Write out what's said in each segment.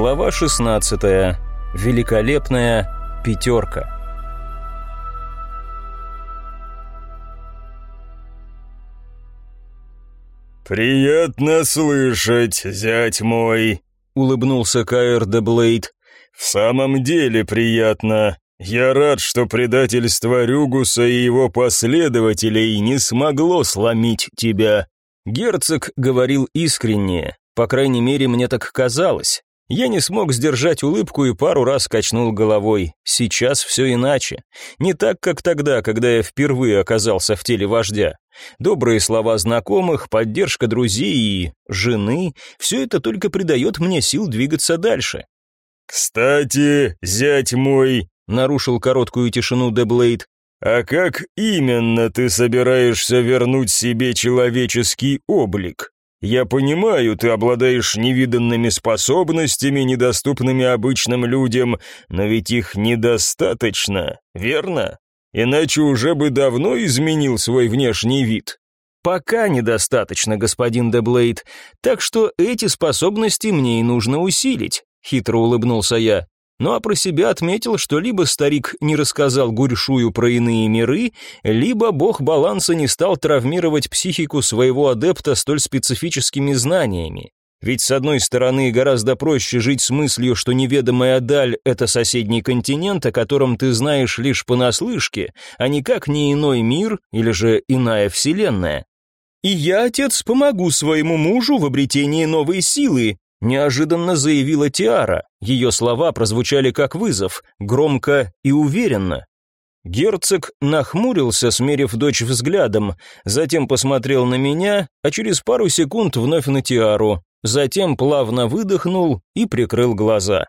Глава 16. Великолепная пятерка. «Приятно слышать, зять мой», — улыбнулся Каэр де Блейд. «В самом деле приятно. Я рад, что предательство Рюгуса и его последователей не смогло сломить тебя». Герцог говорил искренне, по крайней мере, мне так казалось. Я не смог сдержать улыбку и пару раз качнул головой. Сейчас все иначе. Не так, как тогда, когда я впервые оказался в теле вождя. Добрые слова знакомых, поддержка друзей и жены – все это только придает мне сил двигаться дальше. «Кстати, зять мой», – нарушил короткую тишину Деблейд, «а как именно ты собираешься вернуть себе человеческий облик?» Я понимаю, ты обладаешь невиданными способностями, недоступными обычным людям, но ведь их недостаточно, верно? Иначе уже бы давно изменил свой внешний вид. Пока недостаточно, господин Деблейд, так что эти способности мне и нужно усилить, хитро улыбнулся я. Ну а про себя отметил, что либо старик не рассказал Гурьшую про иные миры, либо бог баланса не стал травмировать психику своего адепта столь специфическими знаниями. Ведь с одной стороны гораздо проще жить с мыслью, что неведомая даль – это соседний континент, о котором ты знаешь лишь понаслышке, а никак не иной мир или же иная вселенная. И я, отец, помогу своему мужу в обретении новой силы, неожиданно заявила Тиара. Ее слова прозвучали как вызов, громко и уверенно. Герцог нахмурился, смерив дочь взглядом, затем посмотрел на меня, а через пару секунд вновь на Тиару, затем плавно выдохнул и прикрыл глаза.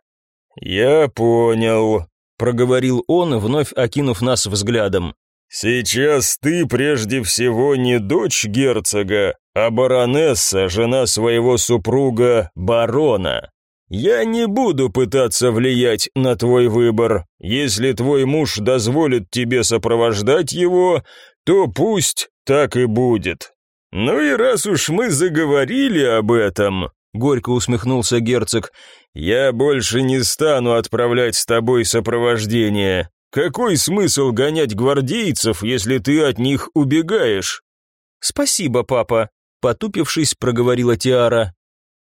«Я понял», — проговорил он, вновь окинув нас взглядом. «Сейчас ты прежде всего не дочь герцога, а баронесса, жена своего супруга, барона. Я не буду пытаться влиять на твой выбор. Если твой муж дозволит тебе сопровождать его, то пусть так и будет. Ну и раз уж мы заговорили об этом, горько усмехнулся герцог, я больше не стану отправлять с тобой сопровождение. Какой смысл гонять гвардейцев, если ты от них убегаешь? Спасибо, папа, потупившись, проговорила Тиара.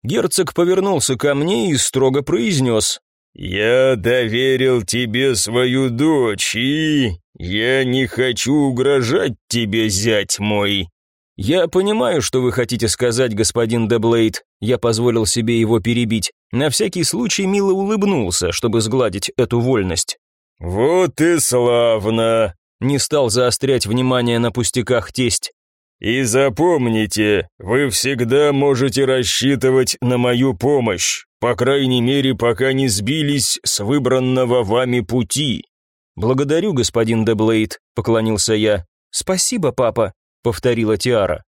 Герцог повернулся ко мне и строго произнес. «Я доверил тебе свою дочь, и я не хочу угрожать тебе, зять мой». «Я понимаю, что вы хотите сказать, господин Деблейд», я позволил себе его перебить. На всякий случай мило улыбнулся, чтобы сгладить эту вольность. «Вот и славно!» Не стал заострять внимание на пустяках тесть. «И запомните, вы всегда можете рассчитывать на мою помощь, по крайней мере, пока не сбились с выбранного вами пути». «Благодарю, господин Деблейд», — поклонился я. «Спасибо, папа», — повторила Тиара.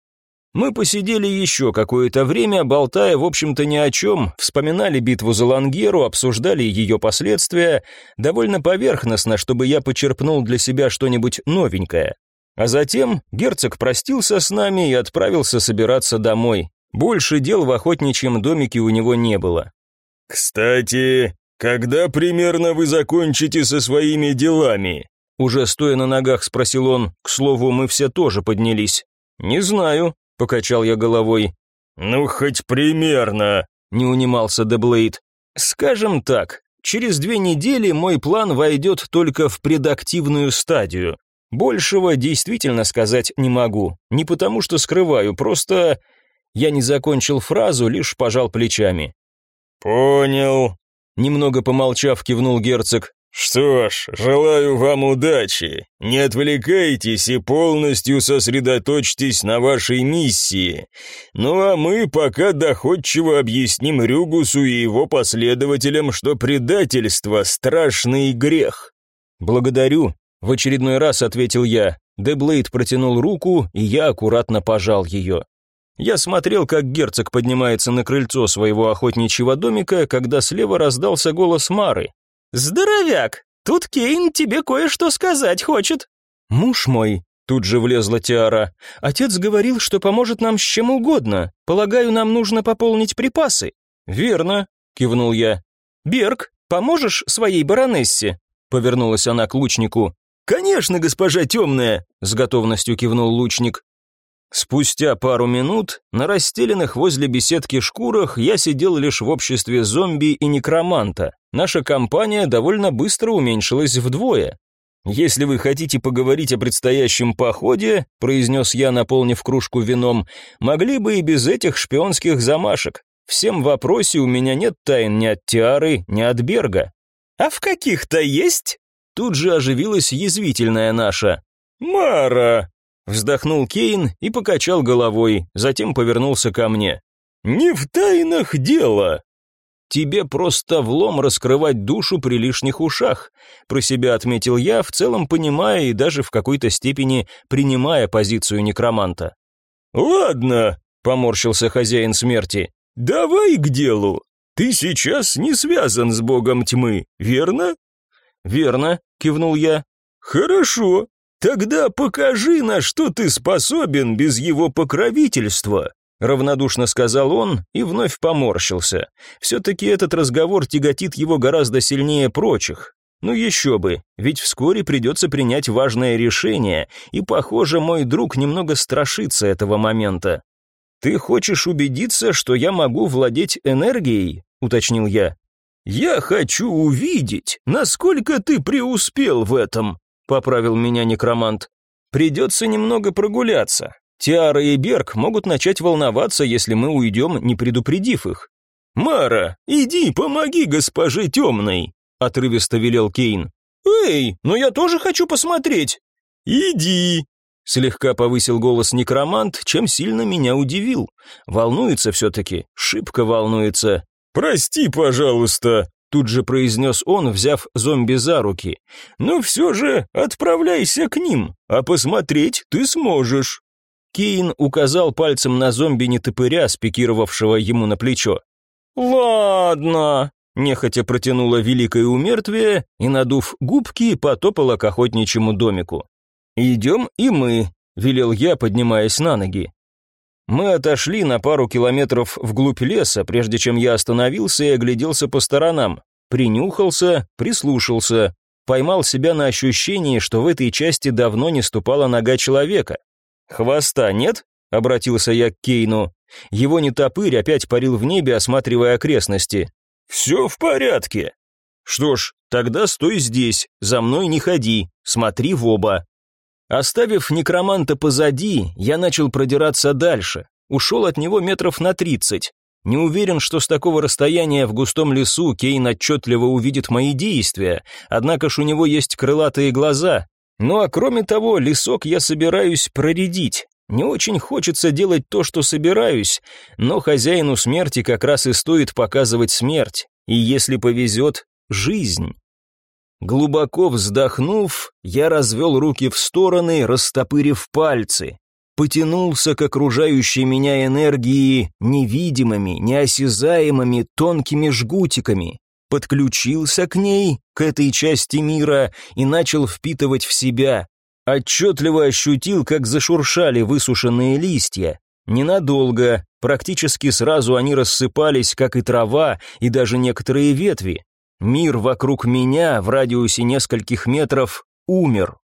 Мы посидели еще какое-то время, болтая, в общем-то, ни о чем, вспоминали битву за Лангеру, обсуждали ее последствия, довольно поверхностно, чтобы я почерпнул для себя что-нибудь новенькое. А затем герцог простился с нами и отправился собираться домой. Больше дел в охотничьем домике у него не было. «Кстати, когда примерно вы закончите со своими делами?» Уже стоя на ногах, спросил он. К слову, мы все тоже поднялись. «Не знаю», — покачал я головой. «Ну, хоть примерно», — не унимался Деблейд. «Скажем так, через две недели мой план войдет только в предактивную стадию. Большего действительно сказать не могу. Не потому что скрываю, просто... Я не закончил фразу, лишь пожал плечами. «Понял», — немного помолчав, кивнул герцог. «Что ж, желаю вам удачи. Не отвлекайтесь и полностью сосредоточьтесь на вашей миссии. Ну а мы пока доходчиво объясним Рюгусу и его последователям, что предательство – страшный грех». «Благодарю», – в очередной раз ответил я. Деблейд протянул руку, и я аккуратно пожал ее. Я смотрел, как герцог поднимается на крыльцо своего охотничьего домика, когда слева раздался голос Мары. «Здоровяк, тут Кейн тебе кое-что сказать хочет». «Муж мой», — тут же влезла Тиара, — «отец говорил, что поможет нам с чем угодно. Полагаю, нам нужно пополнить припасы». «Верно», — кивнул я. «Берг, поможешь своей баронессе?» Повернулась она к лучнику. «Конечно, госпожа темная!» С готовностью кивнул лучник. Спустя пару минут на расстеленных возле беседки шкурах я сидел лишь в обществе зомби и некроманта. Наша компания довольно быстро уменьшилась вдвое. «Если вы хотите поговорить о предстоящем походе», произнес я, наполнив кружку вином, «могли бы и без этих шпионских замашек. Всем вопросе у меня нет тайн ни от Тиары, ни от Берга». «А в каких-то есть?» Тут же оживилась язвительная наша. «Мара!» Вздохнул Кейн и покачал головой, затем повернулся ко мне. «Не в тайнах дело!» «Тебе просто влом раскрывать душу при лишних ушах», про себя отметил я, в целом понимая и даже в какой-то степени принимая позицию некроманта. «Ладно», — поморщился хозяин смерти, — «давай к делу. Ты сейчас не связан с богом тьмы, верно?» «Верно», — кивнул я. «Хорошо. «Тогда покажи, на что ты способен без его покровительства», равнодушно сказал он и вновь поморщился. Все-таки этот разговор тяготит его гораздо сильнее прочих. Ну еще бы, ведь вскоре придется принять важное решение, и, похоже, мой друг немного страшится этого момента. «Ты хочешь убедиться, что я могу владеть энергией?» — уточнил я. «Я хочу увидеть, насколько ты преуспел в этом», — поправил меня некромант. «Придется немного прогуляться. Тиара и Берг могут начать волноваться, если мы уйдем, не предупредив их». «Мара, иди, помоги госпоже темной», — отрывисто велел Кейн. «Эй, но я тоже хочу посмотреть». «Иди», — слегка повысил голос некромант, чем сильно меня удивил. Волнуется все-таки, шибко волнуется. «Прости, пожалуйста», тут же произнес он, взяв зомби за руки. «Но все же отправляйся к ним, а посмотреть ты сможешь». Кейн указал пальцем на зомби-нетопыря, спикировавшего ему на плечо. «Ладно», — нехотя протянула великое умертвие и, надув губки, потопала к охотничьему домику. «Идем и мы», — велел я, поднимаясь на ноги. Мы отошли на пару километров вглубь леса, прежде чем я остановился и огляделся по сторонам. Принюхался, прислушался, поймал себя на ощущении, что в этой части давно не ступала нога человека. «Хвоста нет?» — обратился я к Кейну. Его нетопырь опять парил в небе, осматривая окрестности. «Все в порядке». «Что ж, тогда стой здесь, за мной не ходи, смотри в оба». Оставив некроманта позади, я начал продираться дальше. Ушел от него метров на тридцать. Не уверен, что с такого расстояния в густом лесу Кейн отчетливо увидит мои действия, однако ж у него есть крылатые глаза. Ну а кроме того, лесок я собираюсь проредить. Не очень хочется делать то, что собираюсь, но хозяину смерти как раз и стоит показывать смерть, и если повезет, жизнь. Глубоко вздохнув, я развел руки в стороны, растопырив пальцы. Потянулся к окружающей меня энергии невидимыми, неосязаемыми тонкими жгутиками. Подключился к ней, к этой части мира, и начал впитывать в себя. Отчетливо ощутил, как зашуршали высушенные листья. Ненадолго, практически сразу они рассыпались, как и трава, и даже некоторые ветви. Мир вокруг меня в радиусе нескольких метров умер.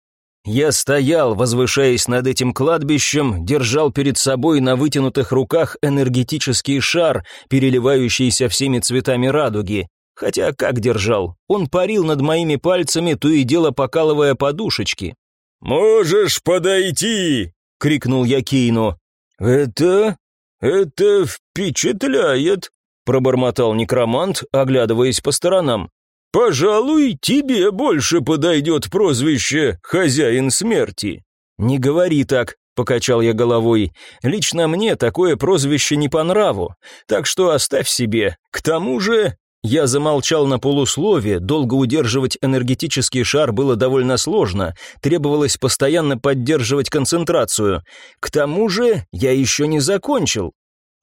Я стоял, возвышаясь над этим кладбищем, держал перед собой на вытянутых руках энергетический шар, переливающийся всеми цветами радуги. Хотя как держал? Он парил над моими пальцами, то и дело покалывая подушечки. «Можешь подойти!» — крикнул я Кейну. «Это... это впечатляет!» Пробормотал некромант, оглядываясь по сторонам. «Пожалуй, тебе больше подойдет прозвище «Хозяин смерти». «Не говори так», — покачал я головой. «Лично мне такое прозвище не по нраву, так что оставь себе. К тому же...» Я замолчал на полуслове, долго удерживать энергетический шар было довольно сложно, требовалось постоянно поддерживать концентрацию. К тому же я еще не закончил.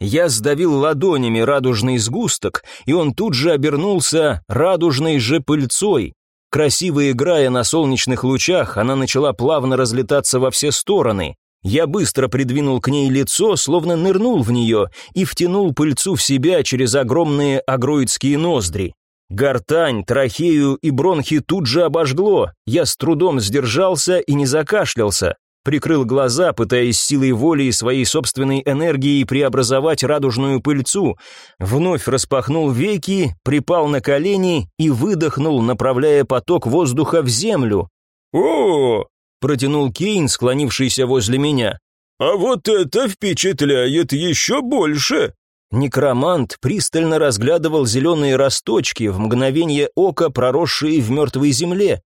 Я сдавил ладонями радужный сгусток, и он тут же обернулся радужной же пыльцой. Красиво играя на солнечных лучах, она начала плавно разлетаться во все стороны. Я быстро придвинул к ней лицо, словно нырнул в нее, и втянул пыльцу в себя через огромные агроидские ноздри. Гортань, трахею и бронхи тут же обожгло. Я с трудом сдержался и не закашлялся. Прикрыл глаза, пытаясь силой воли и своей собственной энергией преобразовать радужную пыльцу. Вновь распахнул веки, припал на колени и выдохнул, направляя поток воздуха в землю. «О!» — протянул Кейн, склонившийся возле меня. «А вот это впечатляет еще больше!» Некромант пристально разглядывал зеленые росточки, в мгновение ока проросшие в мертвой земле.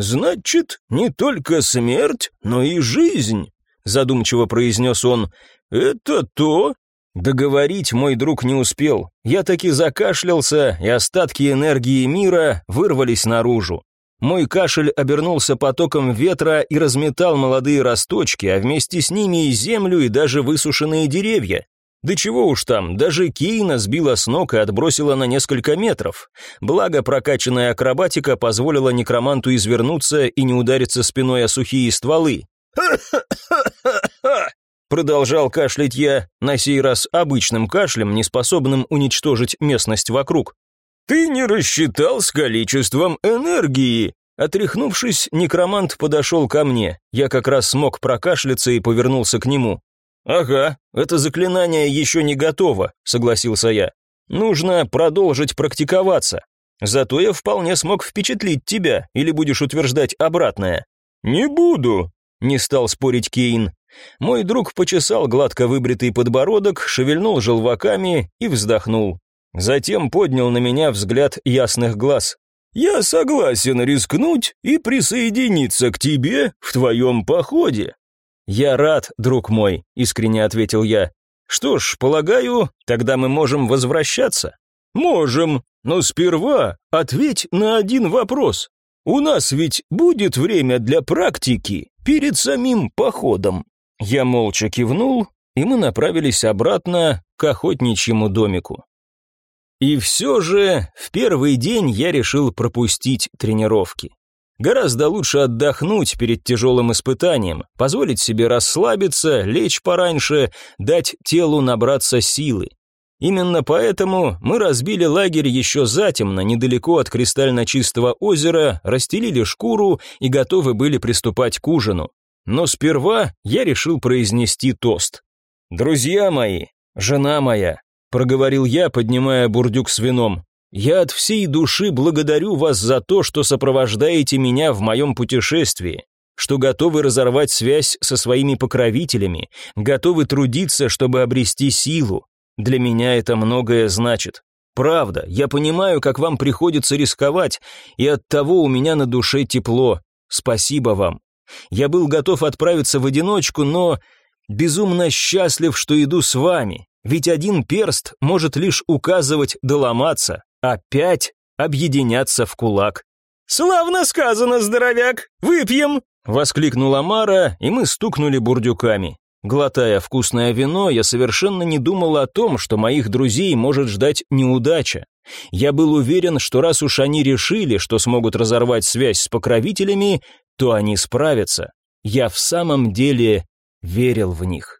«Значит, не только смерть, но и жизнь», — задумчиво произнес он. «Это то...» Договорить мой друг не успел. Я таки закашлялся, и остатки энергии мира вырвались наружу. Мой кашель обернулся потоком ветра и разметал молодые росточки, а вместе с ними и землю, и даже высушенные деревья. Да чего уж там, даже Кейна сбила с ног и отбросила на несколько метров. Благо, прокачанная акробатика позволила некроманту извернуться и не удариться спиной о сухие стволы. Продолжал кашлять я, на сей раз обычным кашлем, неспособным уничтожить местность вокруг. «Ты не рассчитал с количеством энергии!» Отряхнувшись, некромант подошел ко мне. Я как раз смог прокашляться и повернулся к нему. «Ага, это заклинание еще не готово», — согласился я. «Нужно продолжить практиковаться. Зато я вполне смог впечатлить тебя, или будешь утверждать обратное». «Не буду», — не стал спорить Кейн. Мой друг почесал гладко выбритый подбородок, шевельнул желваками и вздохнул. Затем поднял на меня взгляд ясных глаз. «Я согласен рискнуть и присоединиться к тебе в твоем походе. «Я рад, друг мой», — искренне ответил я. «Что ж, полагаю, тогда мы можем возвращаться?» «Можем, но сперва ответь на один вопрос. У нас ведь будет время для практики перед самим походом». Я молча кивнул, и мы направились обратно к охотничьему домику. И все же в первый день я решил пропустить тренировки. Гораздо лучше отдохнуть перед тяжелым испытанием, позволить себе расслабиться, лечь пораньше, дать телу набраться силы. Именно поэтому мы разбили лагерь еще затемно, недалеко от кристально чистого озера, расстелили шкуру и готовы были приступать к ужину. Но сперва я решил произнести тост. «Друзья мои, жена моя», — проговорил я, поднимая бурдюк с вином, я от всей души благодарю вас за то, что сопровождаете меня в моем путешествии, что готовы разорвать связь со своими покровителями, готовы трудиться, чтобы обрести силу. Для меня это многое значит. Правда, я понимаю, как вам приходится рисковать, и от того у меня на душе тепло. Спасибо вам. Я был готов отправиться в одиночку, но безумно счастлив, что иду с вами, ведь один перст может лишь указывать да ломаться, опять объединяться в кулак. «Славно сказано, здоровяк! Выпьем!» — воскликнула Мара, и мы стукнули бурдюками. Глотая вкусное вино, я совершенно не думал о том, что моих друзей может ждать неудача. Я был уверен, что раз уж они решили, что смогут разорвать связь с покровителями, то они справятся. Я в самом деле верил в них.